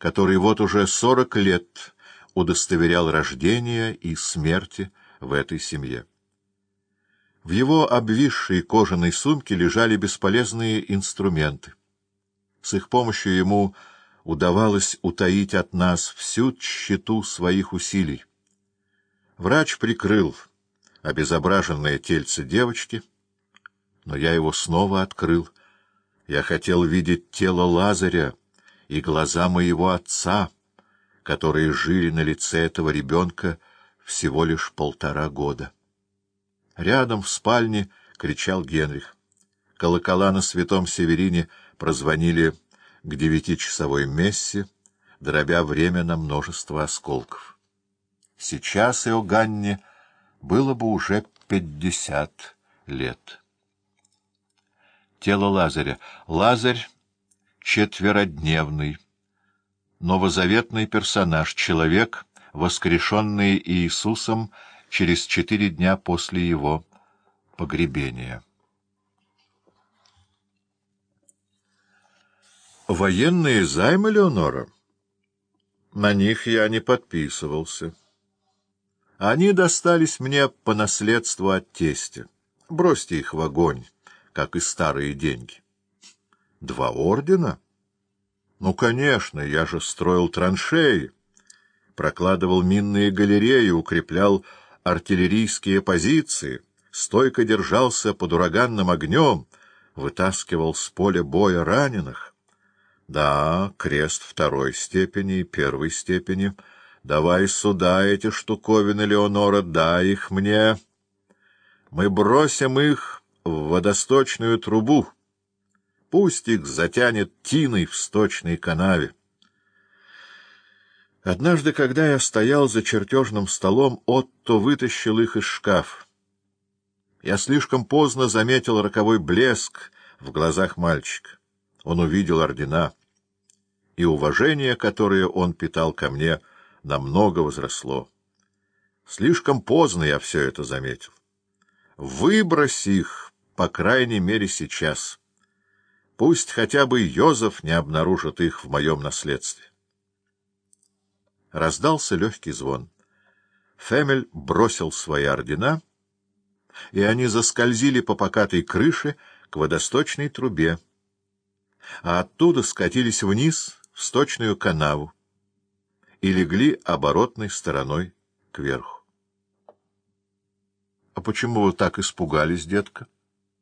который вот уже сорок лет удостоверял рождение и смерти в этой семье. В его обвисшей кожаной сумке лежали бесполезные инструменты. С их помощью ему удавалось утаить от нас всю тщету своих усилий. Врач прикрыл обезображенное тельце девочки, но я его снова открыл. Я хотел видеть тело Лазаря и глаза моего отца, которые жили на лице этого ребенка всего лишь полтора года. Рядом в спальне кричал Генрих. Колокола на святом Северине прозвонили к девятичасовой мессе, дробя время на множество осколков. Сейчас Иоганне было бы уже пятьдесят лет. Тело Лазаря. Лазарь четверодневный, новозаветный персонаж, человек, воскрешенный Иисусом через четыре дня после его погребения. Военные займы, Леонора? На них я не подписывался. Они достались мне по наследству от тестя. Бросьте их в огонь, как и старые деньги. Два ордена? Ну, конечно, я же строил траншеи, прокладывал минные галереи, укреплял артиллерийские позиции, стойко держался под ураганным огнем, вытаскивал с поля боя раненых. Да, крест второй степени и первой степени — Давай сюда эти штуковины, Леонора, дай их мне. Мы бросим их в водосточную трубу. Пусть их затянет тиной в сточной канаве. Однажды, когда я стоял за чертежным столом, Отто вытащил их из шкаф. Я слишком поздно заметил роковой блеск в глазах мальчика. Он увидел ордена, и уважение, которое он питал ко мне, — намного возросло. Слишком поздно я все это заметил. Выбрось их, по крайней мере, сейчас. Пусть хотя бы Йозеф не обнаружит их в моем наследстве. Раздался легкий звон. Фемель бросил свои ордена, и они заскользили по покатой крыше к водосточной трубе, а оттуда скатились вниз в сточную канаву и легли оборотной стороной кверху. — А почему вы так испугались, детка?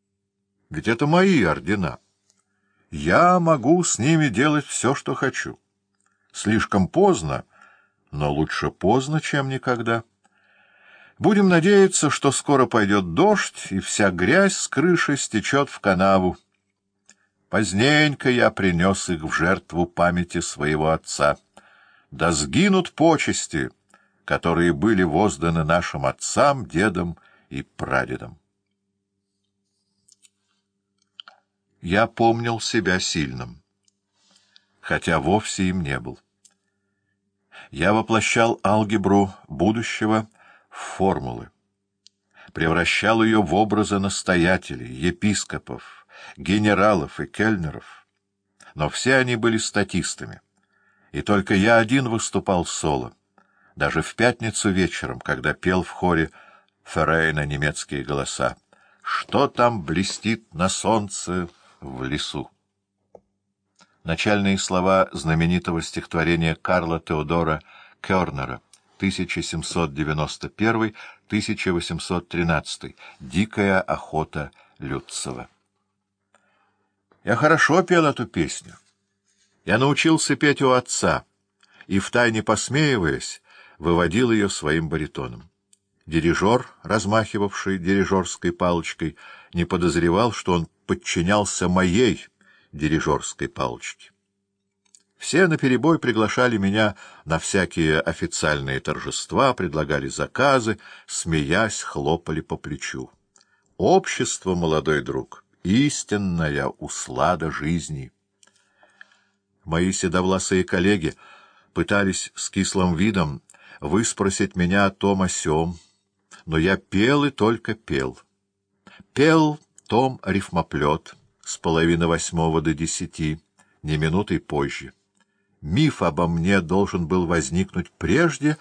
— Ведь это мои ордена. Я могу с ними делать все, что хочу. Слишком поздно, но лучше поздно, чем никогда. Будем надеяться, что скоро пойдет дождь, и вся грязь с крыши стечет в канаву. Поздненько я принес их в жертву памяти своего отца да сгинут почести, которые были возданы нашим отцам, дедам и прадедам. Я помнил себя сильным, хотя вовсе им не был. Я воплощал алгебру будущего в формулы, превращал ее в образы настоятелей, епископов, генералов и кельнеров, но все они были статистами и только я один выступал соло, даже в пятницу вечером, когда пел в хоре Феррейна немецкие голоса. «Что там блестит на солнце в лесу?» Начальные слова знаменитого стихотворения Карла Теодора Кёрнера 1791-1813 «Дикая охота Люцева». Я хорошо пел эту песню. Я научился петь у отца и, втайне посмеиваясь, выводил ее своим баритоном. Дирижер, размахивавший дирижерской палочкой, не подозревал, что он подчинялся моей дирижерской палочке. Все наперебой приглашали меня на всякие официальные торжества, предлагали заказы, смеясь, хлопали по плечу. Общество, молодой друг, истинная услада жизни — Мои седовласые коллеги пытались с кислым видом выспросить меня о том о сём, но я пел и только пел. Пел том рифмоплет с половины восьмого до десяти, не минутой позже. Миф обо мне должен был возникнуть прежде,